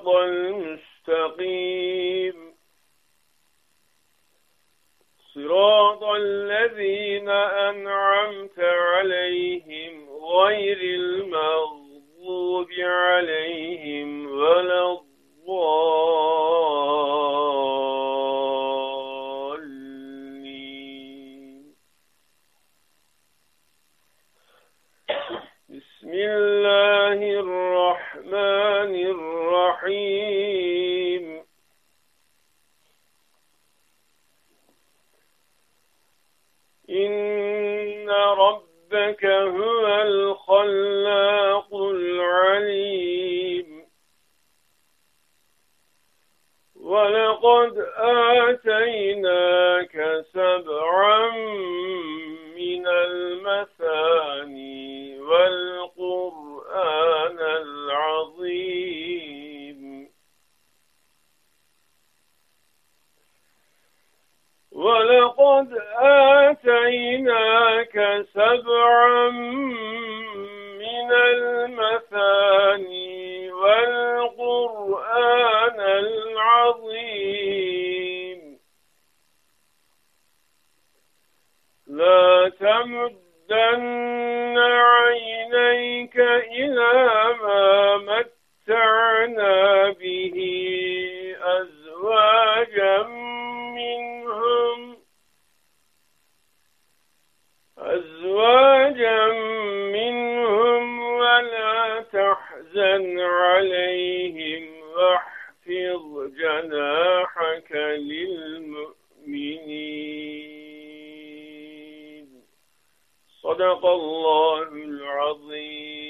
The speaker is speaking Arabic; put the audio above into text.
الصراط المستقيم صراط الذين أنعمت عليهم غير المغضوب عليهم ولا الضالين بسم الله الرحمن الرحيم ربك هو الخلاق العليم ولقد آتيناك لقد آتيناك سبعا من المثاني والقرآن العظيم. لا تمدن عينيك إلى ما تحزن عليهم واحفظ جناحك للمؤمنين. صدق الله العظيم.